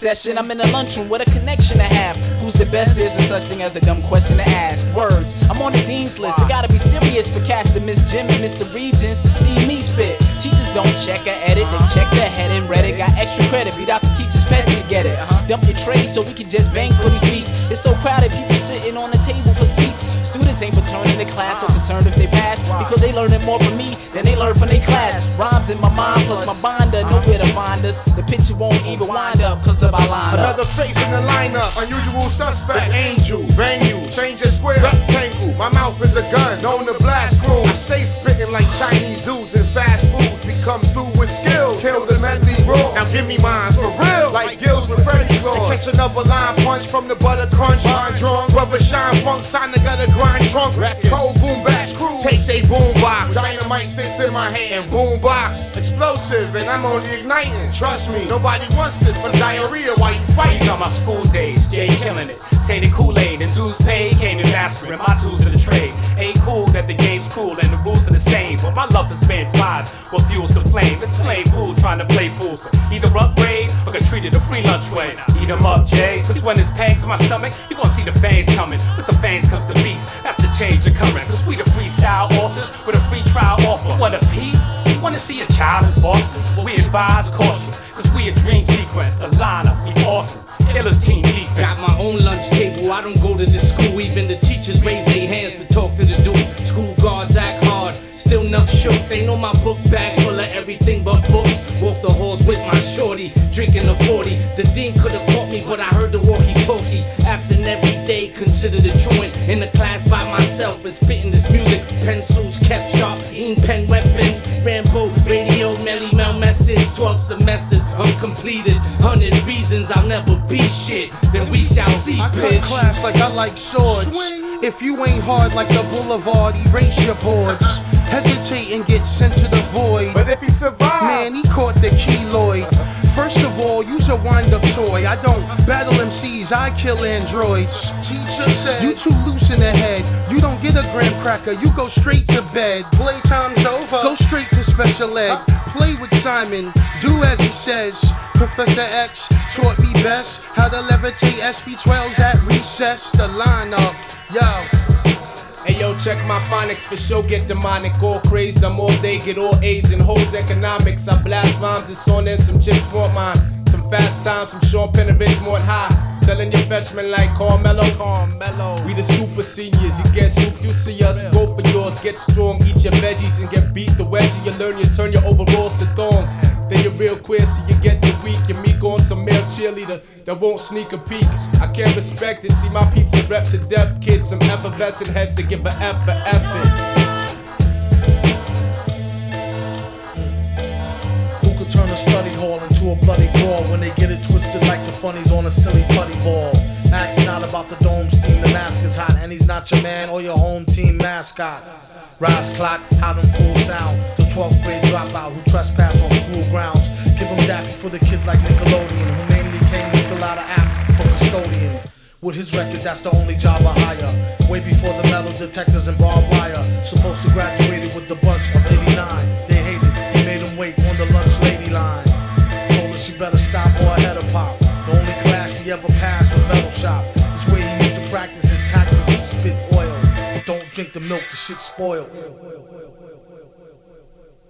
session. I'm in the lunchroom with a connection to have. Who's the best? There's a such thing as a dumb question to ask. Words, I'm on the dean's list. I gotta be serious for casting Miss Jimmy, and Mr. Regents to see me spit. Teachers don't check or edit, they check their head and read it. Got extra credit, beat out the teacher's pet to get it. Dump your tray so we can just bang for these beats. It's so crowded, people sitting on the table for seats. Students ain't returning to class or concerned if they pass because they learning more from me than they learn from their class. Rhymes in my mind plus my nowhere The picture won't even wind up cause of our lineup. Another face in the lineup, unusual suspect, angel, bang you, change your square, rectangle. My mouth is a gun, known to blast crew. I stay spitting like Chinese dudes in fast food. We come through with skill, kill the medley raw. Now give me mine for real, like gills with Freddy Claus. And catch another line punch from the butter crunch. Line drunk, rubber shine funk, sign got a grind trunk. Cold boom bash crew, take they boom box. Dynamite sticks in my hand, boom box. Explosive, and I'm only igniting. Trust me, nobody wants this. Some diarrhea while you fight. These are my school days, Jay killing it. Tainted Kool-Aid and dues paid, came in mastering my tools of the trade. Ain't cool that the game's cruel and the rules are the same. But my love for spin flies, what fuels the flame. It's plain fool trying to play fool. So either upgrade get treated a free lunch way. Eat 'em up, Jay. Cause when there's pangs in my stomach, you gon' see the fangs coming. With the fangs comes the beast. That's the change occurring. Cause we the freestyle authors with a free trial offer. Want a piece? Wanna see a child in fosters? Well, we advise caution. Cause we a dream sequence. The lineup, we awesome. Illest team defense. Got my own lunch table, I don't go to this enough shook. They know my book bag full of everything but books. Walk the halls with my shorty, drinking a 40. The dean could have caught me, but I heard the walkie talkie. Absent every day, considered a truant. In the class by myself and spitting this music. Pencils kept sharp, ink pen weapons. Rambo, radio, Melle Mel message. 12 semesters uncompleted. 100 reasons I'll never be shit. Then we shall see, bitch. I cut class like I like swords. If you ain't hard like the boulevard, erase your boards. Hesitate and get sent to the void. But if he survives, Man, he caught the keloid. First of all, use a wind-up toy. I don't battle MCs, I kill androids. Teacher said, You too loose in the head. You don't get a graham cracker, you go straight to bed. Playtime's over. Go straight to special ed. Play with Simon, do as he says. Professor X taught me best how to levitate SP12s at recess. The lineup, yo. Hey yo, check my phonics for sure get demonic. All crazed, I'm all day, get all A's and hoes economics. I blast rhymes and son and some chicks want mine. Some fast times, some Sean Penavich more high. Telling your freshmen like Carmelo, Carmelo. We the super seniors, you get soup, you see us, go for yours. Get strong, eat your veggies and get beat the wedgie. You learn, you turn your overalls to thongs. Then you're real queer, so you get so weak. You meek on some male cheerleader that won't sneak a peek. I can't respect it, see my peeps are rep to death. Kids, some effervescent heads to give a F for effort. Who could turn a study hall into a bloody brawl when they get it twisted like the funnies on a silly putty ball? Ask not about the dome your man or your home team mascot. Rise clock, out in full sound. The 12th grade dropout who trespass on school grounds. Give him dappy for the kids like Nickelodeon, who mainly came to fill out an app for custodian. With his record, that's the only job I hire. Way before the metal detectors and barbed wire. Supposed to graduate with the bunch of 89. They hated, he made him wait on the lunch lady line. Told her she better stop or I had a pop. The only class he ever passed was metal shop. This way he used to practice spit oil. Don't drink the milk, the shit spoiled.